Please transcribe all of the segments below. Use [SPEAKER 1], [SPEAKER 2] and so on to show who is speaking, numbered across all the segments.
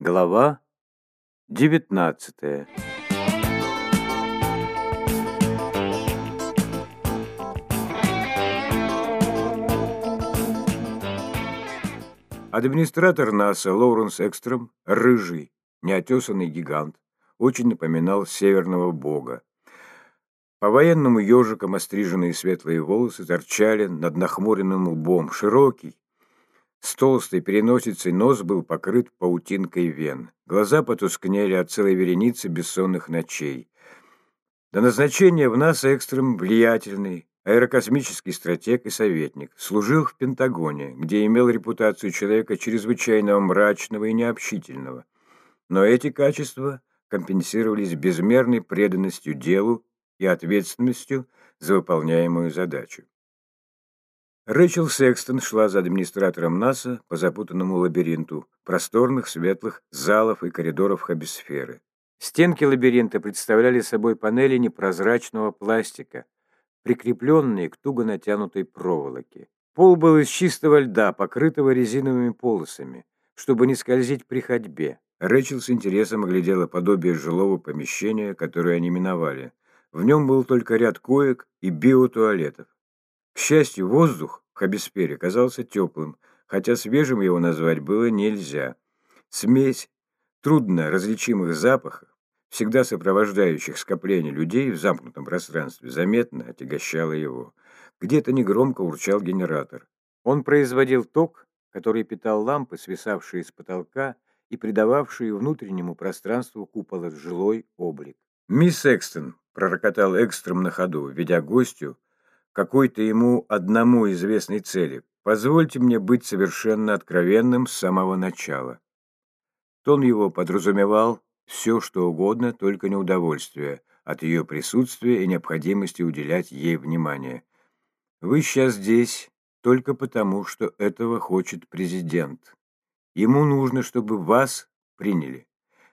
[SPEAKER 1] Глава 19 Администратор НАСА Лоуренс Экстром, рыжий, неотесанный гигант, очень напоминал северного бога. По-военному ежиком остриженные светлые волосы торчали над нахмуренным лбом, широкий, с толстой переносицей нос был покрыт паутинкой вен. Глаза потускнели от целой вереницы бессонных ночей. До назначения в НАСА экстрем влиятельный аэрокосмический стратег и советник, служил в Пентагоне, где имел репутацию человека чрезвычайно мрачного и необщительного. Но эти качества компенсировались безмерной преданностью делу и ответственностью за выполняемую задачу. Рэчел Секстон шла за администратором НАСА по запутанному лабиринту просторных светлых залов и коридоров хабисферы. Стенки лабиринта представляли собой панели непрозрачного пластика, прикрепленные к туго натянутой проволоке. Пол был из чистого льда, покрытого резиновыми полосами, чтобы не скользить при ходьбе. Рэчел с интересом оглядела подобие жилого помещения, которое они миновали. В нем был только ряд коек и биотуалетов. К счастью, воздух в Хабиспере казался теплым, хотя свежим его назвать было нельзя. Смесь трудно различимых запахов, всегда сопровождающих скопление людей в замкнутом пространстве, заметно отягощала его. Где-то негромко урчал генератор. Он производил ток, который питал лампы, свисавшие с потолка и придававшие внутреннему пространству купола жилой облик. «Мисс Экстон», — пророкотал Экстром на ходу, ведя гостю какой-то ему одному известной цели. Позвольте мне быть совершенно откровенным с самого начала. Тон его подразумевал все, что угодно, только не удовольствие от ее присутствия и необходимости уделять ей внимание. Вы сейчас здесь только потому, что этого хочет президент. Ему нужно, чтобы вас приняли.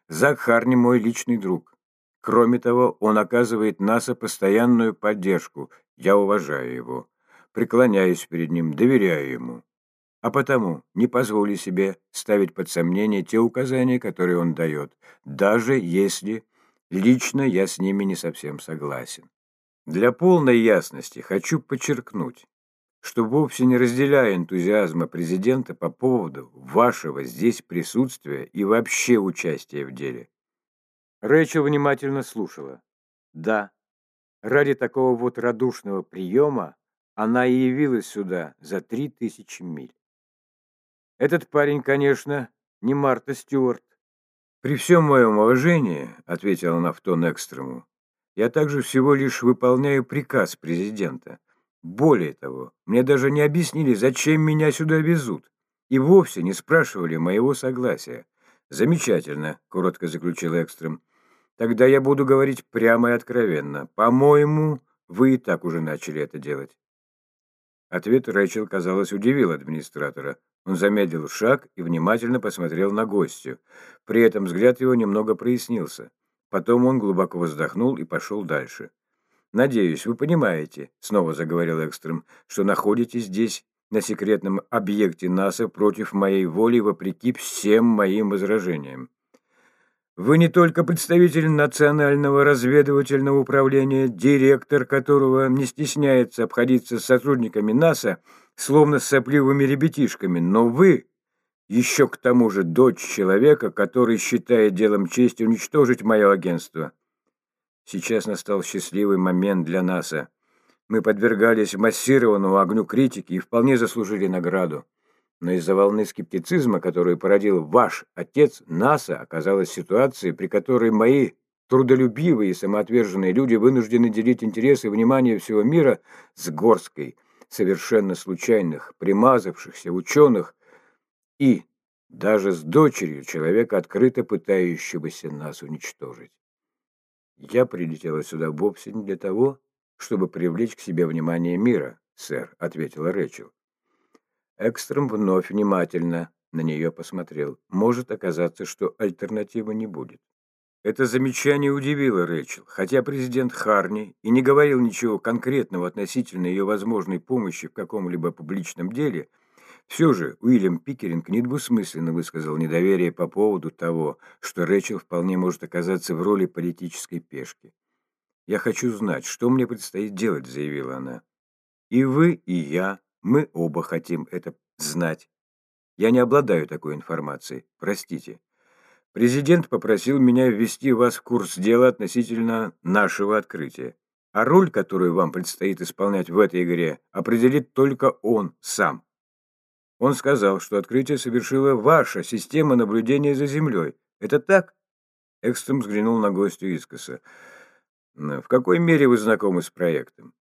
[SPEAKER 1] Зак Харни мой личный друг. Кроме того, он оказывает НАСА постоянную поддержку. Я уважаю его, преклоняюсь перед ним, доверяю ему. А потому не позволю себе ставить под сомнение те указания, которые он дает, даже если лично я с ними не совсем согласен. Для полной ясности хочу подчеркнуть, что вовсе не разделяю энтузиазма президента по поводу вашего здесь присутствия и вообще участия в деле. Рэйчел внимательно слушала. Да, ради такого вот радушного приема она и явилась сюда за три тысячи миль. Этот парень, конечно, не Марта Стюарт. «При всем моем уважении», — ответила она в тон экстрему, «я также всего лишь выполняю приказ президента. Более того, мне даже не объяснили, зачем меня сюда везут, и вовсе не спрашивали моего согласия. «Замечательно», — коротко заключил Экстрем. Тогда я буду говорить прямо и откровенно. По-моему, вы и так уже начали это делать. Ответ Рэчел, казалось, удивил администратора. Он замедлил шаг и внимательно посмотрел на гостью. При этом взгляд его немного прояснился. Потом он глубоко вздохнул и пошел дальше. «Надеюсь, вы понимаете», — снова заговорил Экстрем, «что находитесь здесь, на секретном объекте НАСА, против моей воли, вопреки всем моим возражениям. Вы не только представитель Национального разведывательного управления, директор которого не стесняется обходиться с сотрудниками НАСА, словно с сопливыми ребятишками, но вы еще к тому же дочь человека, который считает делом чести уничтожить мое агентство. Сейчас настал счастливый момент для НАСА. Мы подвергались массированному огню критики и вполне заслужили награду. Но из-за волны скептицизма, которую породил ваш отец, НАСА оказалась ситуацией, при которой мои трудолюбивые и самоотверженные люди вынуждены делить интересы и внимание всего мира с горской, совершенно случайных, примазавшихся ученых и даже с дочерью человека, открыто пытающегося нас уничтожить. Я прилетела сюда вовсе не для того, чтобы привлечь к себе внимание мира, сэр, ответила Рэчел. Экстрем вновь внимательно на нее посмотрел. Может оказаться, что альтернативы не будет. Это замечание удивило Рэчел, хотя президент Харни и не говорил ничего конкретного относительно ее возможной помощи в каком-либо публичном деле, Все же Уильям Пикеринг недвусмысленно высказал недоверие по поводу того, что Рэчел вполне может оказаться в роли политической пешки. «Я хочу знать, что мне предстоит делать», — заявила она. «И вы, и я, мы оба хотим это знать. Я не обладаю такой информацией, простите. Президент попросил меня ввести вас в курс дела относительно нашего открытия. А роль, которую вам предстоит исполнять в этой игре, определит только он сам. Он сказал, что открытие совершила ваша система наблюдения за Землей. Это так?» Экстрем взглянул на гостю искоса. «В какой мере вы знакомы с проектом?»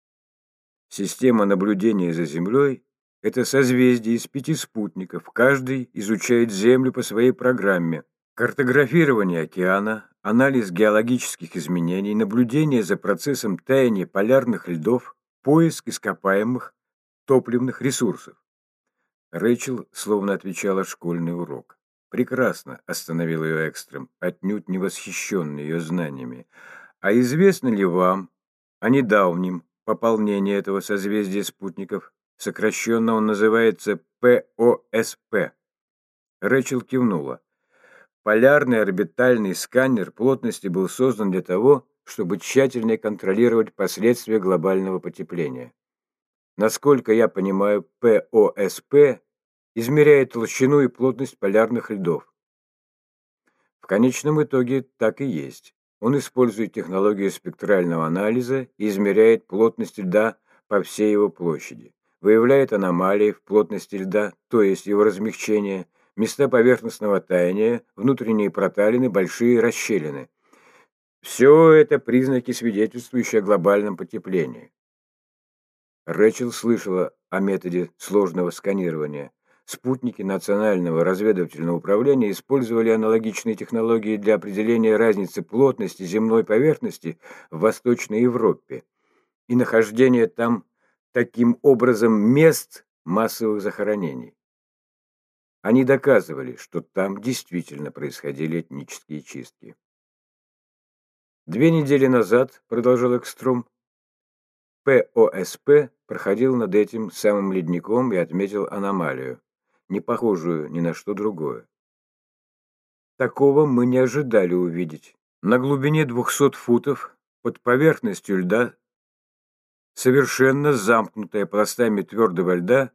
[SPEAKER 1] Система наблюдения за Землей – это созвездие из пяти спутников. Каждый изучает Землю по своей программе. Картографирование океана, анализ геологических изменений, наблюдение за процессом таяния полярных льдов, поиск ископаемых топливных ресурсов. Рэйчел словно отвечала школьный урок. «Прекрасно», — остановил ее Экстрем, отнюдь не восхищенный ее знаниями. «А известно ли вам о недавнем пополнении этого созвездия спутников? Сокращенно он называется ПОСП». Рэчел кивнула. Полярный орбитальный сканер плотности был создан для того, чтобы тщательнее контролировать последствия глобального потепления. Насколько я понимаю, ПОСП измеряет толщину и плотность полярных льдов. В конечном итоге так и есть. Он использует технологию спектрального анализа и измеряет плотность льда по всей его площади, выявляет аномалии в плотности льда, то есть его размягчение, места поверхностного таяния, внутренние проталины, большие расщелины. Все это признаки, свидетельствующие о глобальном потеплении. Рэчел слышала о методе сложного сканирования. Спутники Национального разведывательного управления использовали аналогичные технологии для определения разницы плотности земной поверхности в Восточной Европе и нахождения там таким образом мест массовых захоронений. Они доказывали, что там действительно происходили этнические чистки. Две недели назад, продолжил Экстром, ПОСП проходил над этим самым ледником и отметил аномалию, не похожую ни на что другое. Такого мы не ожидали увидеть. На глубине 200 футов под поверхностью льда, совершенно замкнутая пластами твердого льда,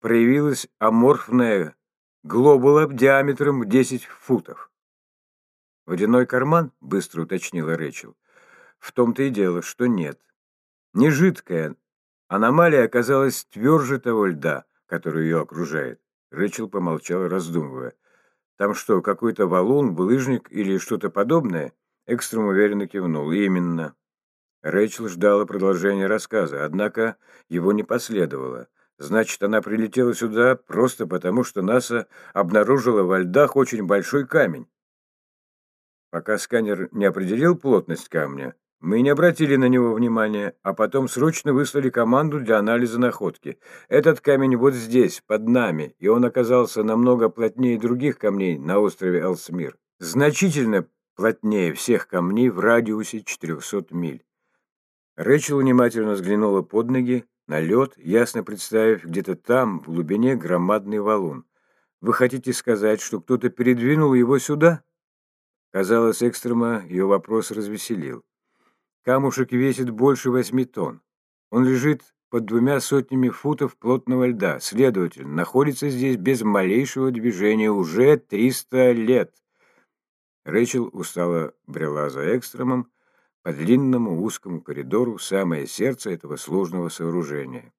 [SPEAKER 1] проявилась аморфная глобула диаметром в 10 футов. «Водяной карман?» — быстро уточнила Рэчел. «В том-то и дело, что нет. Не жидкая. Аномалия оказалась тверже того льда, который ее окружает. Рэчел помолчал, раздумывая. Там что, какой-то валун, булыжник или что-то подобное? Экстрем уверенно кивнул. Именно. Рэчел ждала продолжения рассказа, однако его не последовало. Значит, она прилетела сюда просто потому, что НАСА обнаружила во льдах очень большой камень. Пока сканер не определил плотность камня, мы не обратили на него внимания, а потом срочно выслали команду для анализа находки. Этот камень вот здесь, под нами, и он оказался намного плотнее других камней на острове Элсмир. Значительно плотнее всех камней в радиусе 400 миль. Рэчел внимательно взглянула под ноги, на лед, ясно представив где-то там, в глубине, громадный валун. «Вы хотите сказать, что кто-то передвинул его сюда?» Казалось, Экстрема ее вопрос развеселил. Камушек весит больше восьми тонн. Он лежит под двумя сотнями футов плотного льда, следовательно, находится здесь без малейшего движения уже триста лет. Рэйчел устало брела за экстремом по длинному узкому коридору самое сердце этого сложного сооружения.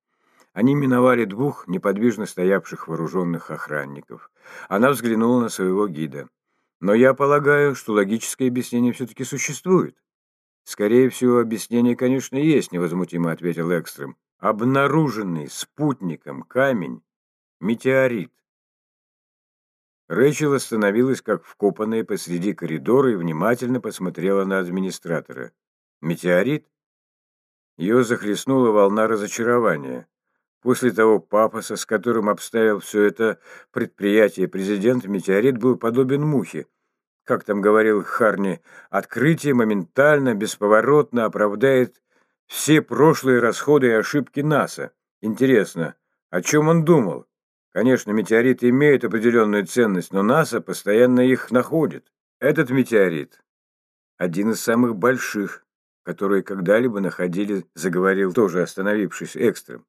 [SPEAKER 1] Они миновали двух неподвижно стоявших вооруженных охранников. Она взглянула на своего гида. «Но я полагаю, что логическое объяснение все-таки существует». «Скорее всего, объяснение, конечно, есть», — невозмутимо ответил Экстрем. «Обнаруженный спутником камень — метеорит». Рэйчел остановилась, как вкопанная посреди коридора и внимательно посмотрела на администратора. «Метеорит?» Ее захлестнула волна разочарования. После того пафоса, с которым обставил все это предприятие президент, метеорит был подобен мухе, как там говорил Харни, открытие моментально, бесповоротно оправдает все прошлые расходы и ошибки НАСА. Интересно, о чем он думал? Конечно, метеориты имеют определенную ценность, но НАСА постоянно их находит. Этот метеорит – один из самых больших, которые когда-либо находили, заговорил тоже остановившись экстрем.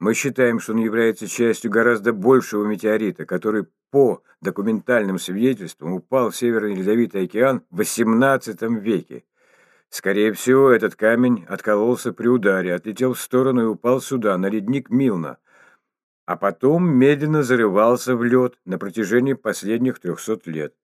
[SPEAKER 1] Мы считаем, что он является частью гораздо большего метеорита, который по документальным свидетельствам упал в Северный Ледовитый океан в XVIII веке. Скорее всего, этот камень откололся при ударе, отлетел в сторону и упал сюда, на ледник Милна, а потом медленно зарывался в лед на протяжении последних трехсот лет.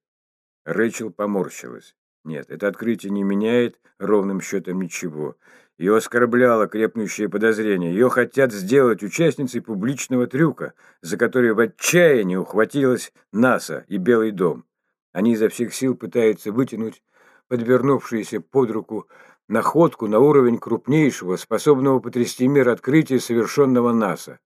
[SPEAKER 1] Рэйчел поморщилась. Нет, это открытие не меняет ровным счетом ничего. Ее оскорбляло крепнущее подозрение. Ее хотят сделать участницей публичного трюка, за который в отчаянии ухватилась НАСА и Белый дом. Они изо всех сил пытаются вытянуть подвернувшуюся под руку находку на уровень крупнейшего, способного потрясти мир открытия, совершенного НАСА.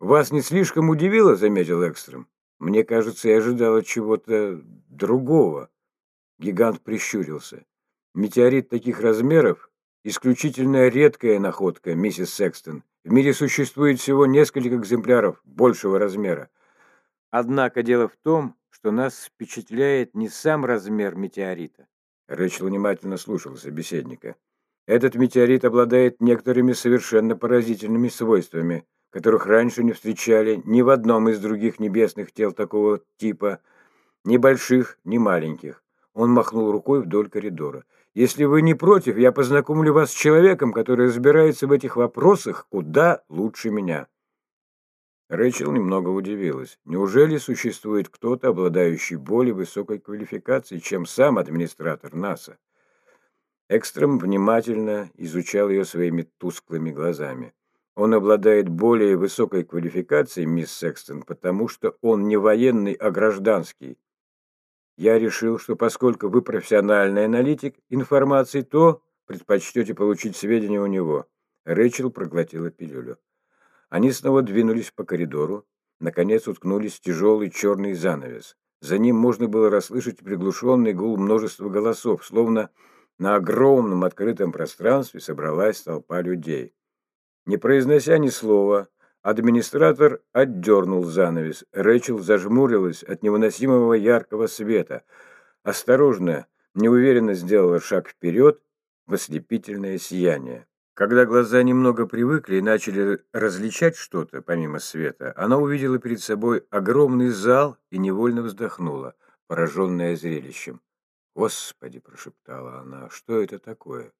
[SPEAKER 1] «Вас не слишком удивило?» — заметил Экстрем. «Мне кажется, я ожидала чего-то другого». Гигант прищурился. «Метеорит таких размеров — исключительно редкая находка, миссис Секстон. В мире существует всего несколько экземпляров большего размера. Однако дело в том, что нас впечатляет не сам размер метеорита. Рэчел внимательно слушал собеседника. Этот метеорит обладает некоторыми совершенно поразительными свойствами, которых раньше не встречали ни в одном из других небесных тел такого типа, ни больших, ни маленьких. Он махнул рукой вдоль коридора. «Если вы не против, я познакомлю вас с человеком, который разбирается в этих вопросах куда лучше меня». Рэчел немного удивилась. Неужели существует кто-то, обладающий более высокой квалификацией, чем сам администратор НАСА? Экстрем внимательно изучал ее своими тусклыми глазами. Он обладает более высокой квалификацией, мисс Секстон, потому что он не военный, а гражданский. Я решил, что поскольку вы профессиональный аналитик информации, то предпочтете получить сведения у него. Рэчел проглотила пилюлю. Они снова двинулись по коридору. Наконец уткнулись в тяжелый черный занавес. За ним можно было расслышать приглушенный гул множества голосов, словно на огромном открытом пространстве собралась толпа людей. Не произнося ни слова, администратор отдернул занавес. Рэчел зажмурилась от невыносимого яркого света. Осторожно, неуверенно сделала шаг вперед в ослепительное сияние. Когда глаза немного привыкли и начали различать что-то помимо света, она увидела перед собой огромный зал и невольно вздохнула, пораженная зрелищем. «Господи!» – прошептала она. «Что это такое?»